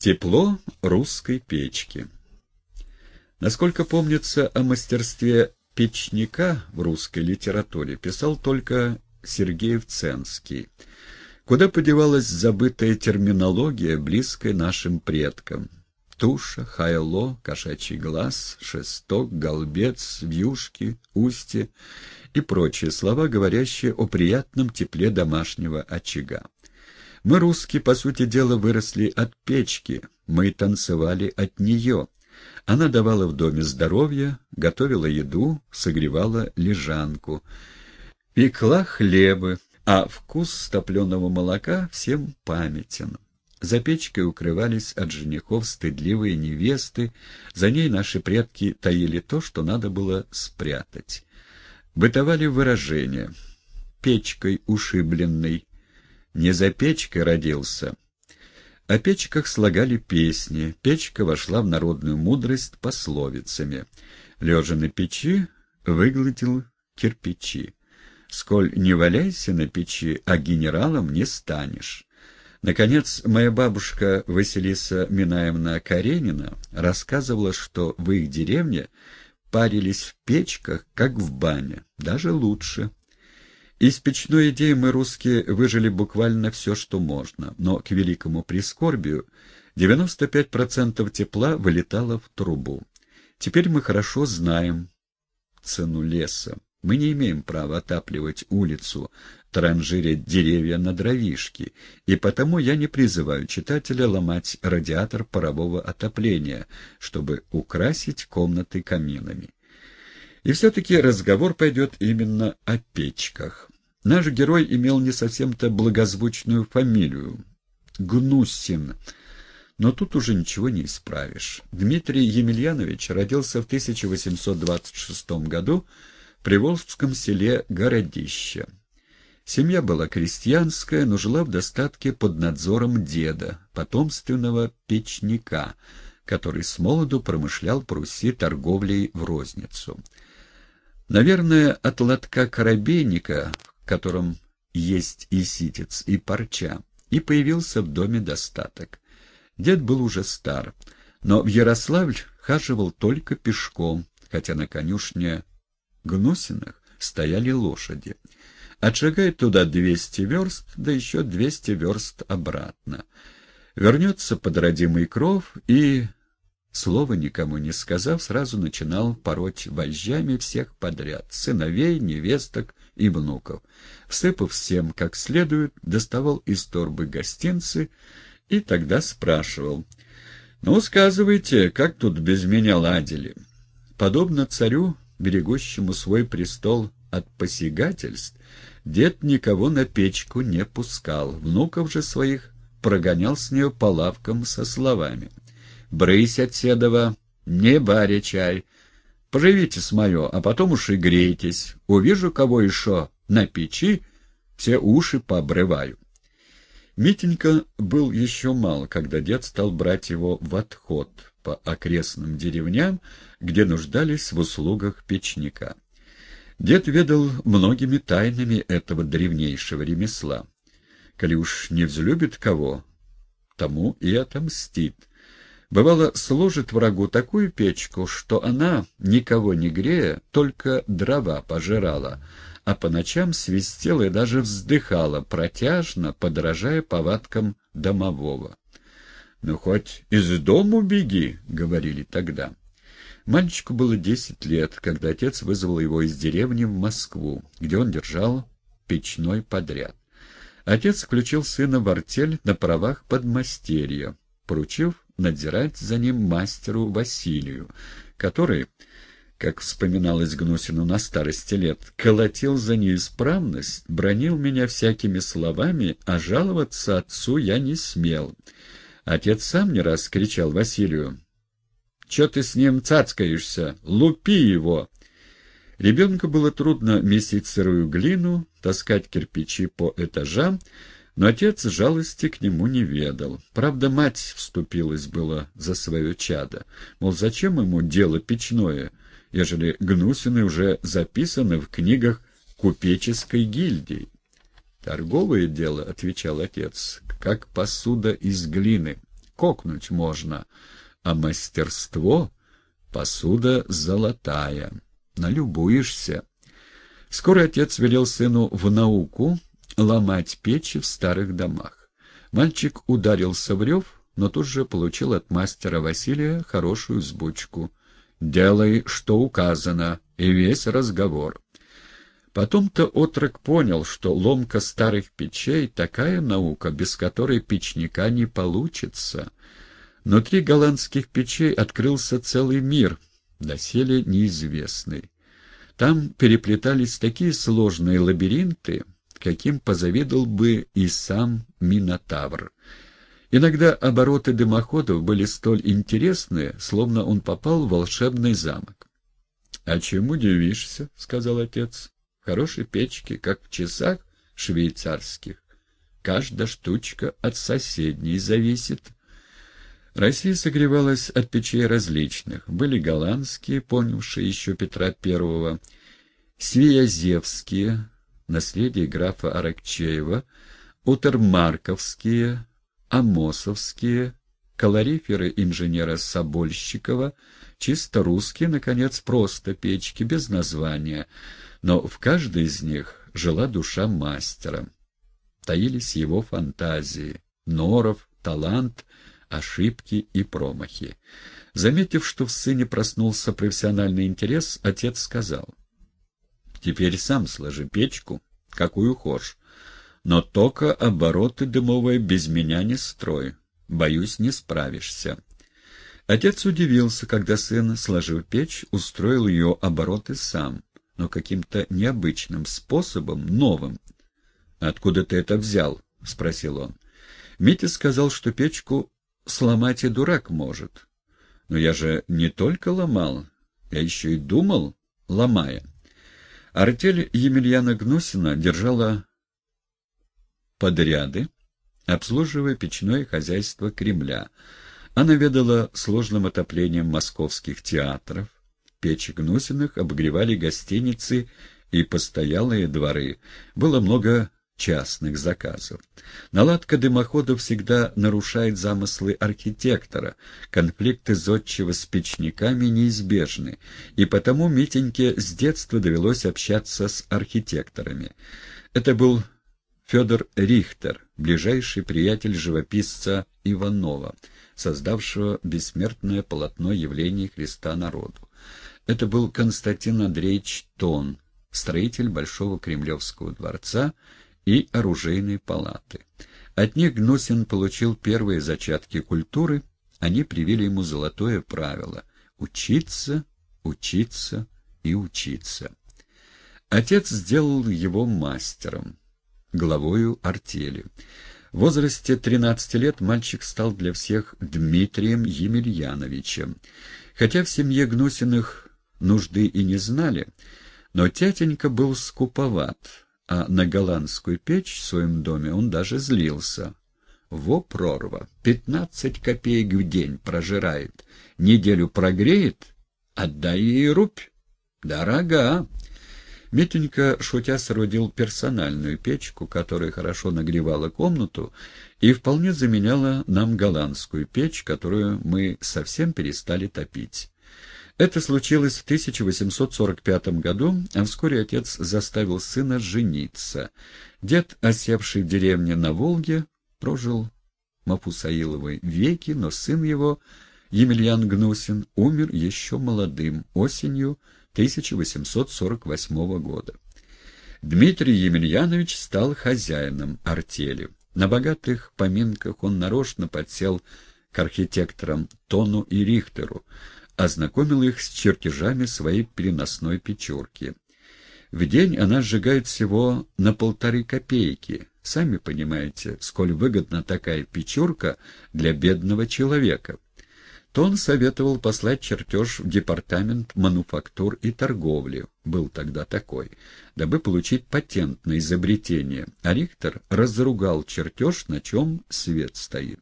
Тепло русской печки. Насколько помнится, о мастерстве печника в русской литературе писал только Сергей Вценский. Куда подевалась забытая терминология, близкая нашим предкам? Туша, хайло, кошачий глаз, шесток, голбец, вьюшки, устье и прочие слова, говорящие о приятном тепле домашнего очага. Мы, русские, по сути дела, выросли от печки, мы танцевали от нее. Она давала в доме здоровье, готовила еду, согревала лежанку, пекла хлебы, а вкус топленого молока всем памятен. За печкой укрывались от женихов стыдливые невесты, за ней наши предки таили то, что надо было спрятать. Бытовали выражения «печкой ушибленный», не за печкой родился. О печках слагали песни, печка вошла в народную мудрость пословицами. Лежа на печи, выгладил кирпичи. Сколь не валяйся на печи, а генералом не станешь. Наконец, моя бабушка Василиса Минаевна Каренина рассказывала, что в их деревне парились в печках, как в бане, даже лучше. Из печной идеи мы, русские, выжили буквально все, что можно, но, к великому прискорбию, 95% тепла вылетало в трубу. Теперь мы хорошо знаем цену леса. Мы не имеем права отапливать улицу, транжирить деревья на дровишки, и потому я не призываю читателя ломать радиатор парового отопления, чтобы украсить комнаты каминами. И все-таки разговор пойдет именно о печках. Наш герой имел не совсем-то благозвучную фамилию — Гнусин. Но тут уже ничего не исправишь. Дмитрий Емельянович родился в 1826 году в приволжском селе Городище. Семья была крестьянская, но жила в достатке под надзором деда, потомственного печника, который с молоду промышлял по Руси торговлей в розницу. Наверное, от лотка корабейника, котором есть и ситец, и парча, и появился в доме достаток. Дед был уже стар, но в Ярославль хаживал только пешком, хотя на конюшне Гнусиных стояли лошади. Отшагает туда двести верст, да еще двести верст обратно. Вернется под родимый кров и Слова никому не сказав, сразу начинал пороть вожжами всех подряд, сыновей, невесток и внуков. Всыпав всем как следует, доставал из торбы гостинцы и тогда спрашивал. «Ну, сказывайте, как тут без меня ладили?» Подобно царю, берегущему свой престол от посягательств, дед никого на печку не пускал, внуков же своих прогонял с нее по лавкам со словами — брысь от седова, не баря чай. Поживите с мое, а потом уж и грейтесь. Увижу кого еще на печи, все уши пообрываю. Митенька был еще мал, когда дед стал брать его в отход по окрестным деревням, где нуждались в услугах печника. Дед ведал многими тайнами этого древнейшего ремесла. Коли уж не взлюбит кого, тому и отомстит. Бывало, сложит врагу такую печку, что она, никого не грея, только дрова пожирала, а по ночам свистела и даже вздыхала, протяжно, подражая повадкам домового. «Ну, хоть из дому беги», — говорили тогда. Мальчику было десять лет, когда отец вызвал его из деревни в Москву, где он держал печной подряд. Отец включил сына в артель на правах подмастерья, поручив надзирать за ним мастеру Василию, который, как вспоминалось Гнусину на старости лет, колотил за неисправность, бронил меня всякими словами, а жаловаться отцу я не смел. Отец сам не раз кричал Василию, «Че ты с ним цацкаешься? Лупи его!» Ребенку было трудно месить сырую глину, таскать кирпичи по этажам, но отец жалости к нему не ведал. Правда, мать вступилась была за свое чадо. Мол, зачем ему дело печное, ежели гнусины уже записаны в книгах купеческой гильдии? «Торговое дело», — отвечал отец, — «как посуда из глины. кокнуть можно, а мастерство — посуда золотая, налюбуешься. Скоро отец велел сыну в науку ломать печи в старых домах. Мальчик ударился в рев, но тут же получил от мастера Василия хорошую сбучку. «Делай, что указано», и весь разговор. Потом-то отрок понял, что ломка старых печей — такая наука, без которой печника не получится. Внутри голландских печей открылся целый мир, доселе неизвестный. Там переплетались такие сложные лабиринты, каким позавидовал бы и сам Минотавр. Иногда обороты дымоходов были столь интересны, словно он попал в волшебный замок. — А чему удивишься? — сказал отец хорошей печке, как в часах швейцарских. Каждая штучка от соседней зависит. Россия согревалась от печей различных. Были голландские, помнившие еще Петра I, свиязевские, наследие графа Аракчеева, утермарковские, амосовские, калориферы инженера Собольщикова, чисто русские, наконец, просто печки, без названия — но в каждой из них жила душа мастера. Таились его фантазии, норов, талант, ошибки и промахи. Заметив, что в сыне проснулся профессиональный интерес, отец сказал, «Теперь сам сложи печку, какую хочешь, но только обороты дымовые без меня не строй, боюсь, не справишься». Отец удивился, когда сын, сложив печь, устроил ее обороты сам но каким-то необычным способом, новым. «Откуда ты это взял?» — спросил он. Митя сказал, что печку сломать и дурак может. Но я же не только ломал, я еще и думал, ломая. Артель Емельяна Гнусина держала подряды, обслуживая печное хозяйство Кремля. Она ведала сложным отоплением московских театров, Печи Гнусиных обогревали гостиницы и постоялые дворы. Было много частных заказов. Наладка дымоходов всегда нарушает замыслы архитектора, конфликты зодчего с печниками неизбежны, и потому Митеньке с детства довелось общаться с архитекторами. Это был Федор Рихтер, ближайший приятель живописца Иванова, создавшего бессмертное полотно явлений Христа народу. Это был Константин Андреевич Тон, строитель Большого Кремлевского дворца и оружейной палаты. От них Гнусин получил первые зачатки культуры, они привили ему золотое правило — учиться, учиться и учиться. Отец сделал его мастером, главою артели. В возрасте 13 лет мальчик стал для всех Дмитрием Емельяновичем. Хотя в семье Гнусиных нужды и не знали, но тятенька был скуповат, а на голландскую печь в своем доме он даже злился. Во прорва, пятнадцать копеек в день прожирает, неделю прогреет, отдай ей рубь. Дорога. Митенька, шутя, соорудил персональную печку, которая хорошо нагревала комнату и вполне заменяла нам голландскую печь, которую мы совсем перестали топить. Это случилось в 1845 году, а вскоре отец заставил сына жениться. Дед, осевший в деревне на Волге, прожил Мафусаиловой веки, но сын его, Емельян Гнусин, умер еще молодым, осенью 1848 года. Дмитрий Емельянович стал хозяином артели. На богатых поминках он нарочно подсел к архитекторам Тону и Рихтеру, ознакомил их с чертежами своей переносной печурки. В день она сжигает всего на полторы копейки. Сами понимаете, сколь выгодна такая печурка для бедного человека. Тон советовал послать чертеж в департамент мануфактур и торговли, был тогда такой, дабы получить патент на изобретение, а Рихтер разругал чертеж, на чем свет стоит.